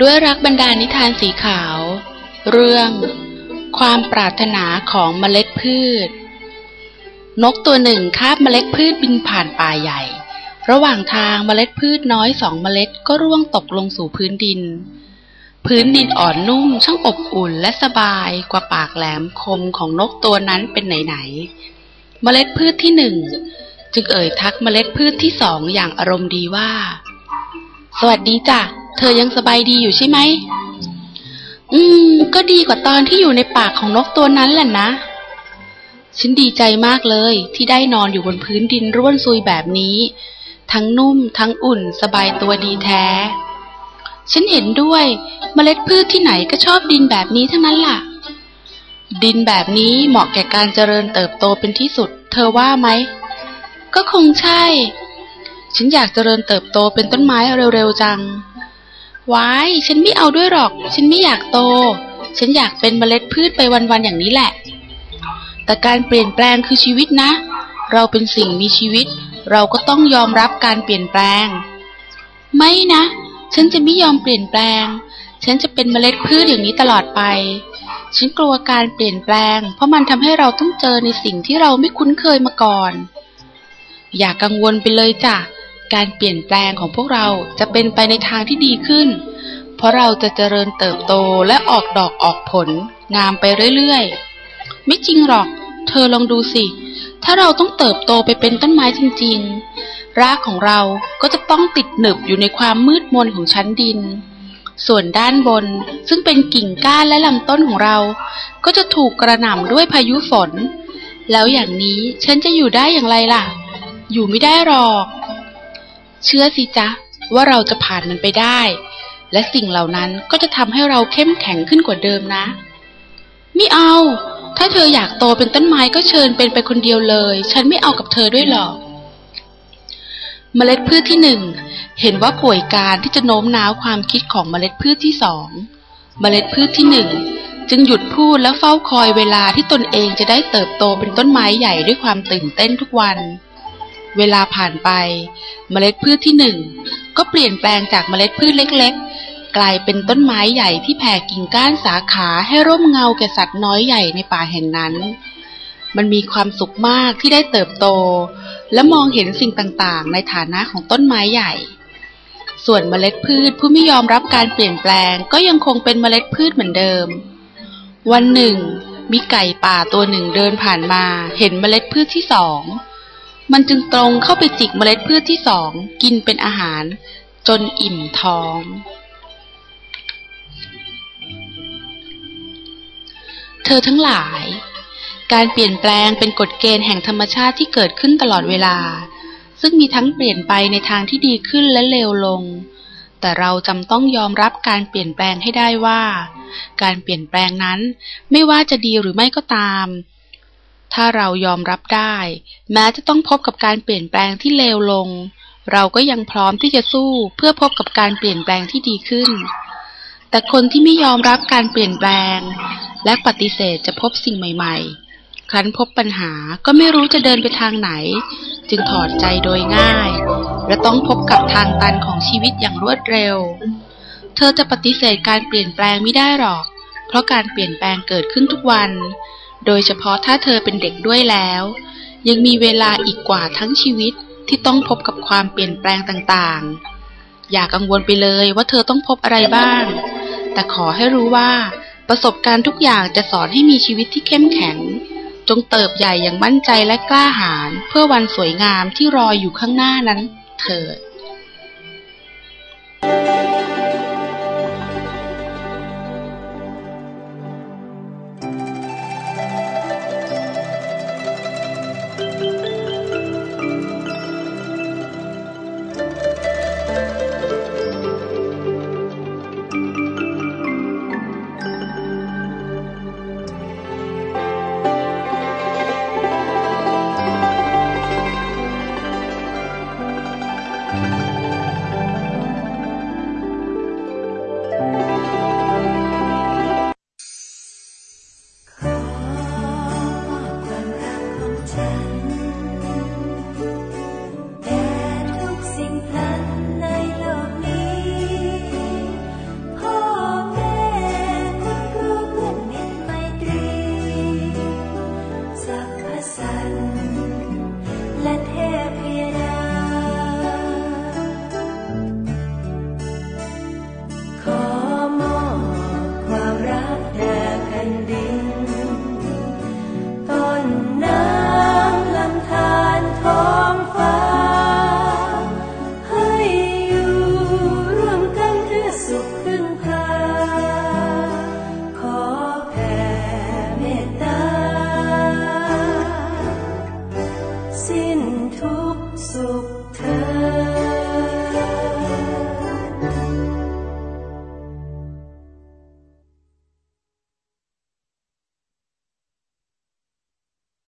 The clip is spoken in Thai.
ด้วยรักบรรดานิทานสีขาว เรื่อง ความปรารถนาของเมล็ดพืช นกตัวหนึ่งคาบเมล็ดพืชบินผ่านป่าใหญ่ ระหว่างทางเมล็ดพืชน้อยสองเมล็ดก็ร่วงตกลงสู่พื้นดิน พื้นดินอ่อนนุ่มช่างอบอุ่นและสบายกว่าปากแหลมคมของนกตัวนั้นเป็นไหนๆเมล็ดพืชที่หนึ่งจึงเอ่ยทักเมล็ดพืชที่สองอย่างอารมณ์ดีว่า สวัสดีจ้ะ เธอยังสบายดีอยู่ใช่ไหม อืม ก็ดีกว่าตอนที่อยู่ในปากของนกตัวนั้นแหละนะ ฉันดีใจมากเลยที่ได้นอนอยู่บนพื้นดินร่วนซุยแบบนี้ ทั้งนุ่ม ทั้งอุ่น สบายตัวดีแท้ ฉันเห็นด้วยเมล็ดพืชที่ไหนก็ชอบดินแบบนี้ทั้งนั้นล่ะ ดินแบบนี้เหมาะแก่การเจริญเติบโตเป็นที่สุด เธอว่าไหม ก็คงใช่ ฉันอยากเจริญเติบโตเป็นต้นไม้เร็วๆจัง ไว้ฉันไม่เอาด้วยหรอก ฉันไม่อยากโต ฉันอยากเป็นเมล็ดพืชไปวันๆอย่างนี้แหละ แต่การเปลี่ยนแปลงคือชีวิตนะ เราเป็นสิ่งมีชีวิต เราก็ต้องยอมรับการเปลี่ยนแปลง ไม่นะ ฉันจะไม่ยอมเปลี่ยนแปลง ฉันจะเป็นเมล็ดพืชอย่างนี้ตลอดไป ฉันกลัวการเปลี่ยนแปลง เพราะมันทำให้เราต้องเจอในสิ่งที่เราไม่คุ้นเคยมาก่อน อย่ากกังวลไปเลยจ้ะ การเปลี่ยนแปลงของพวกเราจะเป็นไปในทางที่ดีขึ้น เพราะเราจะเจริญเติบโตและออกดอกออกผลงามไปเรื่อยๆ ไม่จริงหรอก เธอลองดูสิ ถ้าเราต้องเติบโตไปเป็นต้นไม้จริงๆ รากของเราก็จะต้องติดหนึบอยู่ในความมืดมนของชั้นดิน ส่วนด้านบนซึ่งเป็นกิ่งก้านและลำต้นของเรา ก็จะถูกกระหน่ำด้วยพายุฝน แล้วอย่างนี้ฉันจะอยู่ได้อย่างไรล่ะ อยู่ไม่ได้หรอก เชื่อสิจ๊ะ ว่าเราจะผ่านมันไปได้ และสิ่งเหล่านั้นก็จะทำให้เราเข้มแข็งขึ้นกว่าเดิมนะ ไม่เอา ถ้าเธออยากโตเป็นต้นไม้ก็เชิญเป็นไปคนเดียวเลย ฉันไม่เอากับเธอด้วยหรอกเมล็ดพืชที่หนึ่งเห็นว่าป่วยการที่จะโน้มน้าวความคิดของเมล็ดพืชที่สองเมล็ดพืชที่หนึ่งจึงหยุดพูดและเฝ้าคอยเวลาที่ตนเองจะได้เติบโตเป็นต้นไม้ใหญ่ด้วยความตื่นเต้นทุกวัน เวลาผ่านไป เมล็ดพืชที่หนึ่งก็เปลี่ยนแปลงจากเมล็ดพืชเล็กๆ กลายเป็นต้นไม้ใหญ่ที่แผ่กิ่งก้านสาขาให้ร่มเงาแก่สัตว์น้อยใหญ่ในป่าแห่งนั้น มันมีความสุขมากที่ได้เติบโต และมองเห็นสิ่งต่างๆ ในฐานะของต้นไม้ใหญ่ ส่วนเมล็ดพืชผู้ไม่ยอมรับการเปลี่ยนแปลงก็ยังคงเป็นเมล็ดพืชเหมือนเดิม วันหนึ่งมีไก่ป่าตัวหนึ่งเดินผ่านมา เห็นเมล็ดพืชที่สอง มันจึงตรงเข้าไปจิกเมล็ดพืชที่สองกินเป็นอาหาร จนอิ่มท้อง เธอทั้งหลาย การเปลี่ยนแปลงเป็นกฎเกณฑ์แห่งธรรมชาติที่เกิดขึ้นตลอดเวลา ซึ่งมีทั้งเปลี่ยนไปในทางที่ดีขึ้นและเลวลง แต่เราจำต้องยอมรับการเปลี่ยนแปลงให้ได้ว่า การเปลี่ยนแปลงนั้นไม่ว่าจะดีหรือไม่ก็ตาม ถ้าเรายอมรับได้ แม้จะต้องพบกับการเปลี่ยนแปลงที่เลวลง เราก็ยังพร้อมที่จะสู้เพื่อพบกับการเปลี่ยนแปลงที่ดีขึ้น แต่คนที่ไม่ยอมรับการเปลี่ยนแปลง และปฏิเสธจะพบสิ่งใหม่ ๆ ครั้นพบปัญหาก็ไม่รู้จะเดินไปทางไหน จึงถอดใจโดยง่าย และต้องพบกับทางตันของชีวิตอย่างรวดเร็ว เธอจะปฏิเสธการเปลี่ยนแปลงไม่ได้หรอก เพราะการเปลี่ยนแปลงเกิดขึ้นทุกวัน โดยเฉพาะถ้าเธอเป็นเด็กด้วยแล้ว ยังมีเวลาอีกกว่าทั้งชีวิตที่ต้องพบกับความเปลี่ยนแปลงต่างๆ อย่ากังวลไปเลยว่าเธอต้องพบอะไรบ้าง แต่ขอให้รู้ว่าประสบการณ์ทุกอย่างจะสอนให้มีชีวิตที่เข้มแข็ง จงเติบใหญ่อย่างมั่นใจและกล้าหาญเพื่อวันสวยงามที่รออยู่ข้างหน้านั้นเถิด สิ้นทุกสุขเธอ